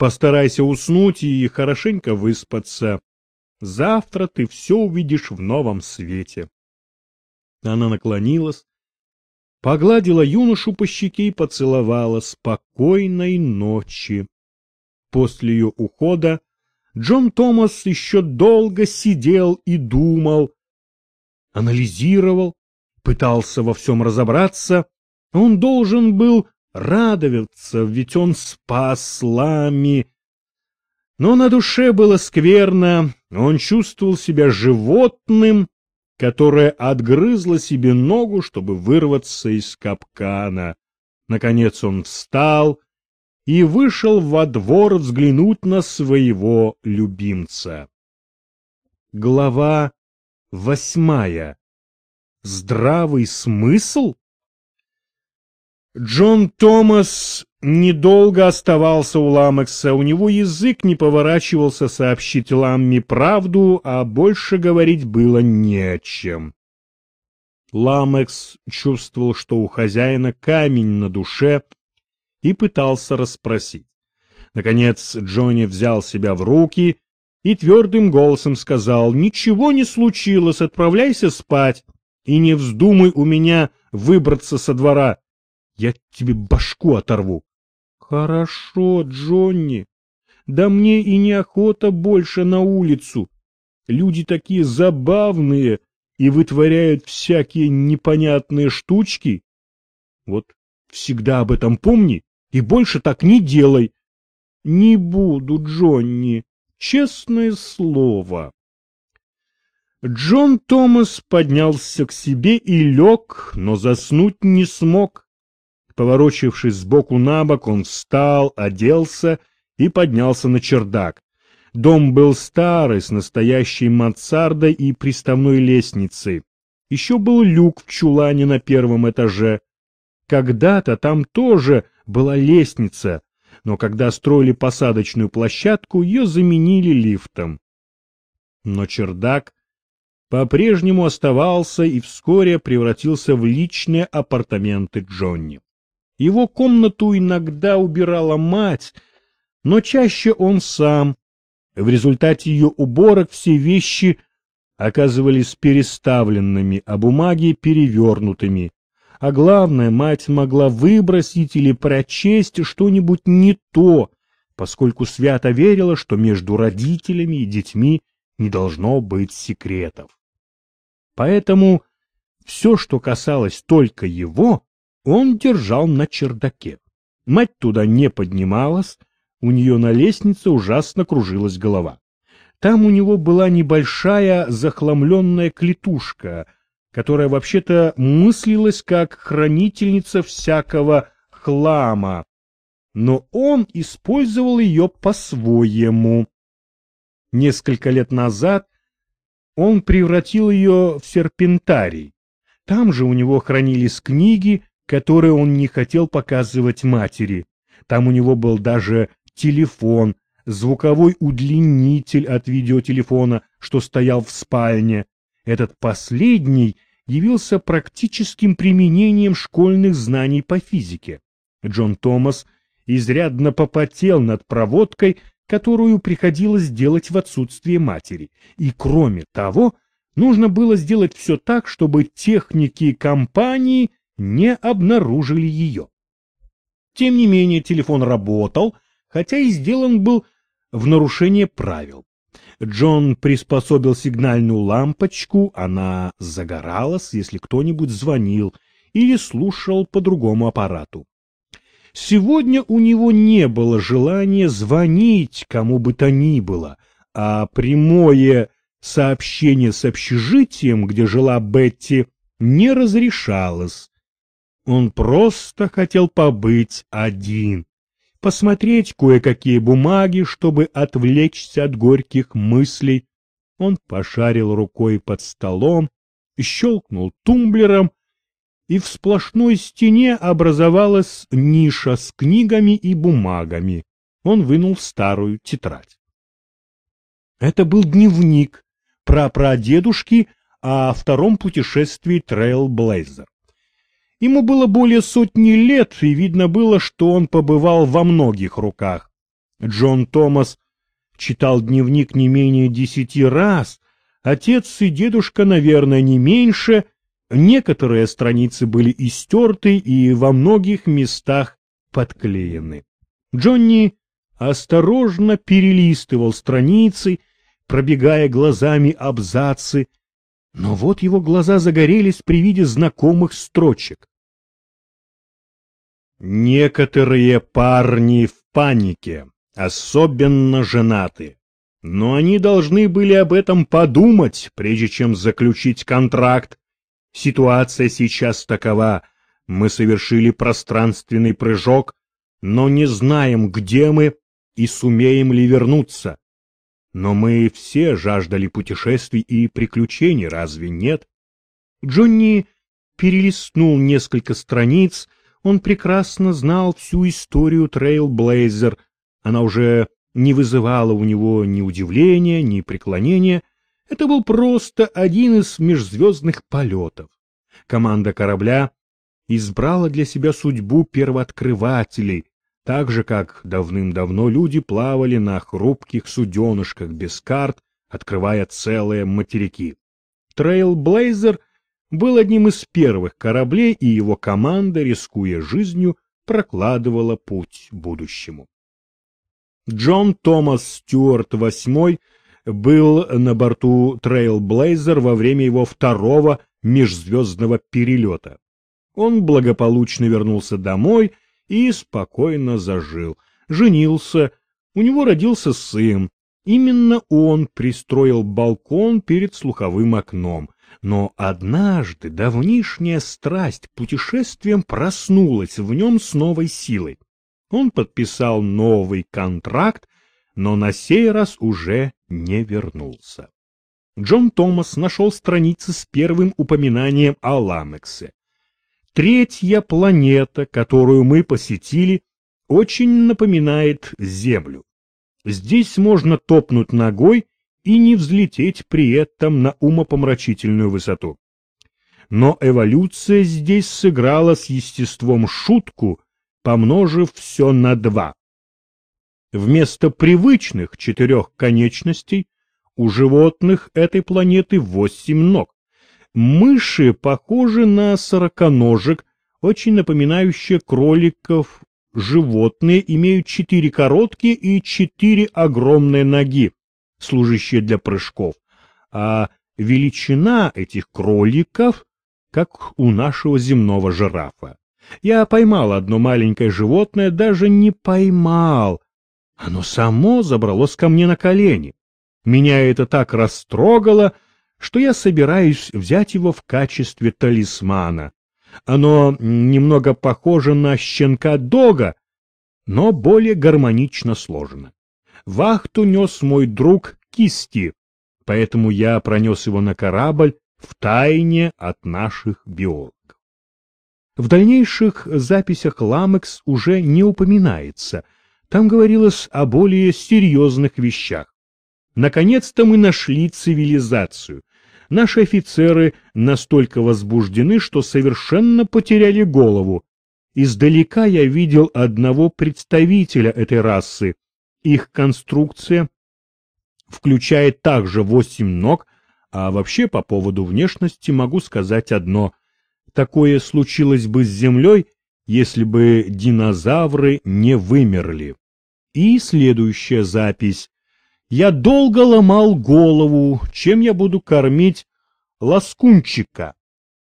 Постарайся уснуть и хорошенько выспаться. Завтра ты все увидишь в новом свете. Она наклонилась, погладила юношу по щеке и поцеловала спокойной ночи. После ее ухода Джон Томас еще долго сидел и думал, анализировал, пытался во всем разобраться. Он должен был радоваться, ведь он спас Лами. Но на душе было скверно, он чувствовал себя животным, которое отгрызло себе ногу, чтобы вырваться из капкана. Наконец он встал и вышел во двор взглянуть на своего любимца. Глава восьмая. Здравый смысл? Джон Томас недолго оставался у Ламекса, у него язык не поворачивался сообщить Ламме правду, а больше говорить было не о чем. Ламекс чувствовал, что у хозяина камень на душе, и пытался расспросить. Наконец Джонни взял себя в руки и твердым голосом сказал, «Ничего не случилось, отправляйся спать, и не вздумай у меня выбраться со двора. Я тебе башку оторву. Хорошо, Джонни. Да мне и неохота больше на улицу. Люди такие забавные и вытворяют всякие непонятные штучки. Вот всегда об этом помни и больше так не делай. Не буду, Джонни, честное слово. Джон Томас поднялся к себе и лег, но заснуть не смог. Поворочившись сбоку на бок, он встал, оделся и поднялся на чердак. Дом был старый, с настоящей мансардой и приставной лестницей. Еще был люк в чулане на первом этаже. Когда-то там тоже была лестница, но когда строили посадочную площадку, ее заменили лифтом. Но чердак по-прежнему оставался и вскоре превратился в личные апартаменты Джонни. Его комнату иногда убирала мать, но чаще он сам. В результате ее уборок все вещи оказывались переставленными, а бумаги перевернутыми. А главное, мать могла выбросить или прочесть что-нибудь не то, поскольку свято верила, что между родителями и детьми не должно быть секретов. Поэтому все, что касалось только его, он держал на чердаке. Мать туда не поднималась, у нее на лестнице ужасно кружилась голова. Там у него была небольшая захламленная клетушка, которая вообще-то мыслилась как хранительница всякого хлама, но он использовал ее по-своему. Несколько лет назад он превратил ее в серпентарий. Там же у него хранились книги, которые он не хотел показывать матери. Там у него был даже телефон, звуковой удлинитель от видеотелефона, что стоял в спальне. Этот последний явился практическим применением школьных знаний по физике. Джон Томас изрядно попотел над проводкой, которую приходилось делать в отсутствие матери. И кроме того, нужно было сделать все так, чтобы техники компании не обнаружили ее. Тем не менее, телефон работал, хотя и сделан был в нарушение правил. Джон приспособил сигнальную лампочку, она загоралась, если кто-нибудь звонил или слушал по другому аппарату. Сегодня у него не было желания звонить кому бы то ни было, а прямое сообщение с общежитием, где жила Бетти, не разрешалось. Он просто хотел побыть один, посмотреть кое-какие бумаги, чтобы отвлечься от горьких мыслей. Он пошарил рукой под столом, щелкнул тумблером, и в сплошной стене образовалась ниша с книгами и бумагами. Он вынул старую тетрадь. Это был дневник прапрадедушки о втором путешествии Трейл-Блейзер. Ему было более сотни лет, и видно было, что он побывал во многих руках. Джон Томас читал дневник не менее десяти раз, отец и дедушка, наверное, не меньше, некоторые страницы были истерты и во многих местах подклеены. Джонни осторожно перелистывал страницы, пробегая глазами абзацы, но вот его глаза загорелись при виде знакомых строчек. Некоторые парни в панике, особенно женатые. Но они должны были об этом подумать, прежде чем заключить контракт. Ситуация сейчас такова. Мы совершили пространственный прыжок, но не знаем, где мы и сумеем ли вернуться. Но мы все жаждали путешествий и приключений, разве нет? Джонни перелистнул несколько страниц, он прекрасно знал всю историю Трейлблейзер, она уже не вызывала у него ни удивления, ни преклонения, это был просто один из межзвездных полетов. Команда корабля избрала для себя судьбу первооткрывателей, так же, как давным-давно люди плавали на хрупких суденышках без карт, открывая целые материки. Трейлблейзер был одним из первых кораблей, и его команда, рискуя жизнью, прокладывала путь будущему. Джон Томас Стюарт VIII был на борту Трейлблейзер во время его второго межзвездного перелета. Он благополучно вернулся домой и спокойно зажил. Женился, у него родился сын. Именно он пристроил балкон перед слуховым окном. Но однажды давнишняя страсть к путешествиям проснулась в нем с новой силой. Он подписал новый контракт, но на сей раз уже не вернулся. Джон Томас нашел страницы с первым упоминанием о Ламексе. Третья планета, которую мы посетили, очень напоминает Землю. Здесь можно топнуть ногой и не взлететь при этом на умопомрачительную высоту. Но эволюция здесь сыграла с естеством шутку, помножив все на два. Вместо привычных четырех конечностей у животных этой планеты восемь ног. Мыши похожи на сороконожек, очень напоминающие кроликов. Животные имеют четыре короткие и четыре огромные ноги, служащие для прыжков, а величина этих кроликов, как у нашего земного жирафа. Я поймал одно маленькое животное, даже не поймал. Оно само забралось ко мне на колени. Меня это так растрогало, что я собираюсь взять его в качестве талисмана. Оно немного похоже на щенка-дога, но более гармонично сложено. Вахту нес мой друг Кисти, поэтому я пронес его на корабль в тайне от наших биологов. В дальнейших записях Ламекс уже не упоминается, там говорилось о более серьезных вещах. Наконец-то мы нашли цивилизацию, Наши офицеры настолько возбуждены, что совершенно потеряли голову. Издалека я видел одного представителя этой расы. Их конструкция включает также восемь ног, а вообще по поводу внешности могу сказать одно. Такое случилось бы с Землей, если бы динозавры не вымерли. И следующая запись. Я долго ломал голову, чем я буду кормить ласкунчика.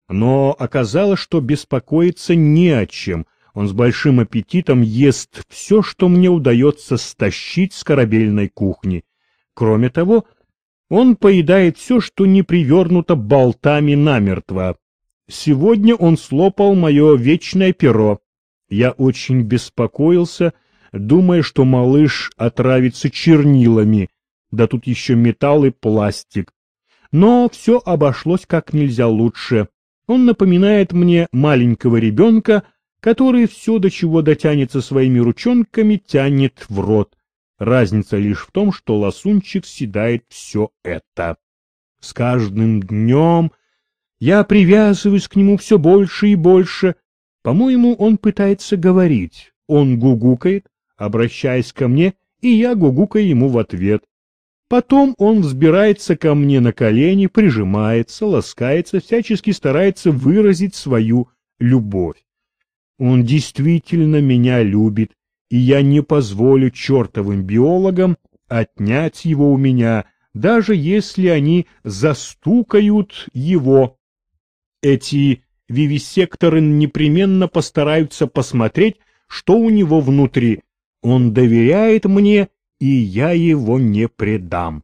Но оказалось, что беспокоиться не о чем. Он с большим аппетитом ест все, что мне удается стащить с корабельной кухни. Кроме того, он поедает все, что не привернуто болтами намертво. Сегодня он слопал мое вечное перо. Я очень беспокоился, думая, что малыш отравится чернилами, да тут еще металл и пластик. Но все обошлось как нельзя лучше. Он напоминает мне маленького ребенка, который все, до чего дотянется своими ручонками, тянет в рот. Разница лишь в том, что лосунчик съедает все это. С каждым днем я привязываюсь к нему все больше и больше. По-моему, он пытается говорить. Он гугукает, обращаясь ко мне и я гугукаю ему в ответ. Потом он взбирается ко мне на колени, прижимается, ласкается, всячески старается выразить свою любовь. Он действительно меня любит, и я не позволю чертовым биологам отнять его у меня, даже если они застукают его. Эти вивисекторы непременно постараются посмотреть, что у него внутри. Он доверяет мне, и я его не предам.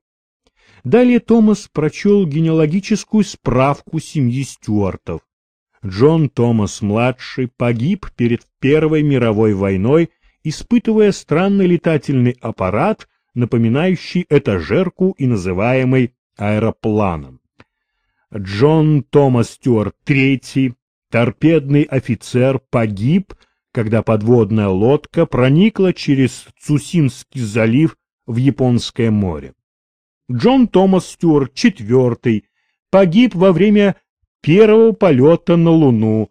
Далее Томас прочел генеалогическую справку семьи Стюартов. Джон Томас-младший погиб перед Первой мировой войной, испытывая странный летательный аппарат, напоминающий этажерку и называемый аэропланом. Джон Томас Стюарт III, торпедный офицер, погиб, когда подводная лодка проникла через Цусимский залив в Японское море. Джон Томас Стюарт IV погиб во время первого полета на Луну.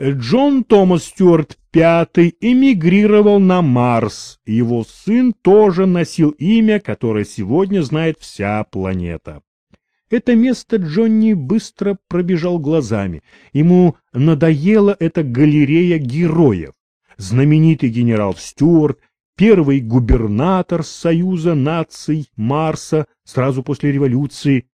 Джон Томас Стюарт V эмигрировал на Марс. Его сын тоже носил имя, которое сегодня знает вся планета. Это место Джонни быстро пробежал глазами. Ему надоела эта галерея героев. Знаменитый генерал Стюарт, первый губернатор Союза наций Марса сразу после революции,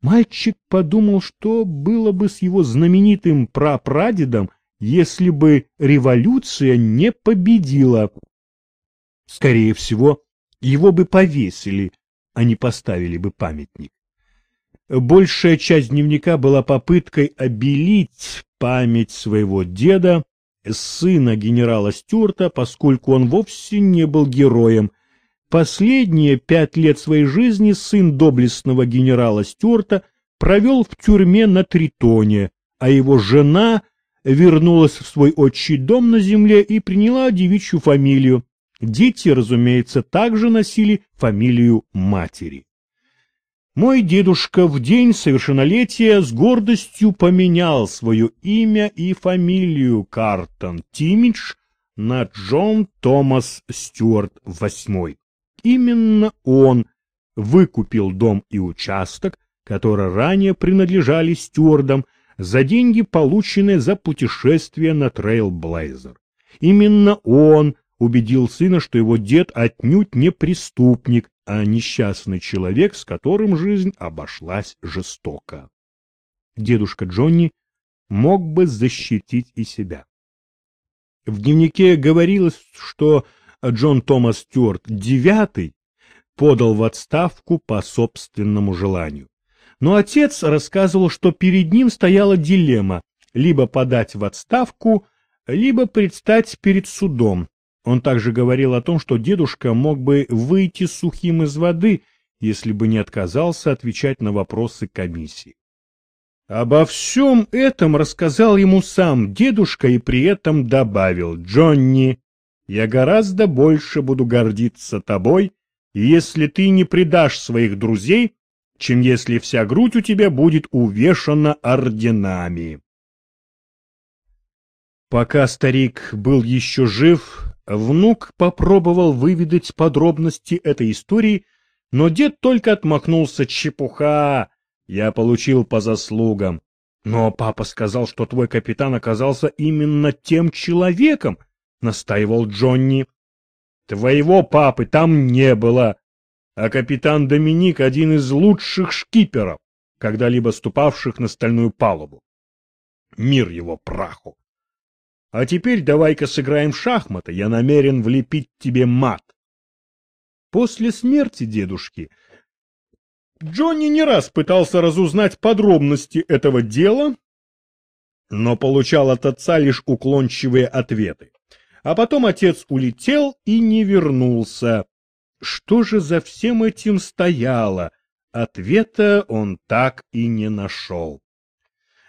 Мальчик подумал, что было бы с его знаменитым прапрадедом, если бы революция не победила. Скорее всего, его бы повесили, а не поставили бы памятник. Большая часть дневника была попыткой обелить память своего деда, сына генерала Стюарта, поскольку он вовсе не был героем, Последние пять лет своей жизни сын доблестного генерала Стюарта провел в тюрьме на Тритоне, а его жена вернулась в свой отчий дом на земле и приняла девичью фамилию. Дети, разумеется, также носили фамилию матери. Мой дедушка в день совершеннолетия с гордостью поменял свое имя и фамилию Картон Тимидж на Джон Томас Стюарт VIII. Именно он выкупил дом и участок, которые ранее принадлежали Стюартам, за деньги, полученные за путешествие на Трейлблейзер. Именно он убедил сына, что его дед отнюдь не преступник, а несчастный человек, с которым жизнь обошлась жестоко. Дедушка Джонни мог бы защитить и себя. В дневнике говорилось, что Джон Томас Стюарт IX подал в отставку по собственному желанию. Но отец рассказывал, что перед ним стояла дилемма либо подать в отставку, либо предстать перед судом. Он также говорил о том, что дедушка мог бы выйти сухим из воды, если бы не отказался отвечать на вопросы комиссии. Обо всем этом рассказал ему сам дедушка и при этом добавил «Джонни, я гораздо больше буду гордиться тобой, если ты не предашь своих друзей, чем если вся грудь у тебя будет увешана орденами. Пока старик был еще жив, внук попробовал выведать подробности этой истории, но дед только отмахнулся чепуха. Я получил по заслугам. Но папа сказал, что твой капитан оказался именно тем человеком, — настаивал Джонни. «Твоего папы там не было, а капитан Доминик — один из лучших шкиперов, когда-либо ступавших на стальную палубу. Мир его праху! А теперь давай-ка сыграем в шахматы, я намерен влепить тебе мат». После смерти дедушки Джонни не раз пытался разузнать подробности этого дела, но получал от отца лишь уклончивые ответы. А потом отец улетел и не вернулся. Что же за всем этим стояло? Ответа он так и не нашел.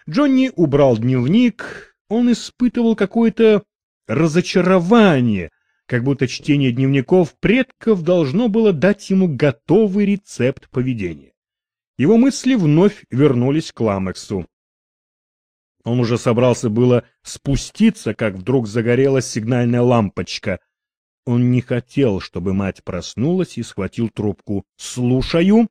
Джонни убрал дневник, он испытывал какое-то разочарование, как будто чтение дневников предков должно было дать ему готовый рецепт поведения. Его мысли вновь вернулись к Ламексу. Он уже собрался было спуститься, как вдруг загорелась сигнальная лампочка. Он не хотел, чтобы мать проснулась и схватил трубку. «Слушаю!»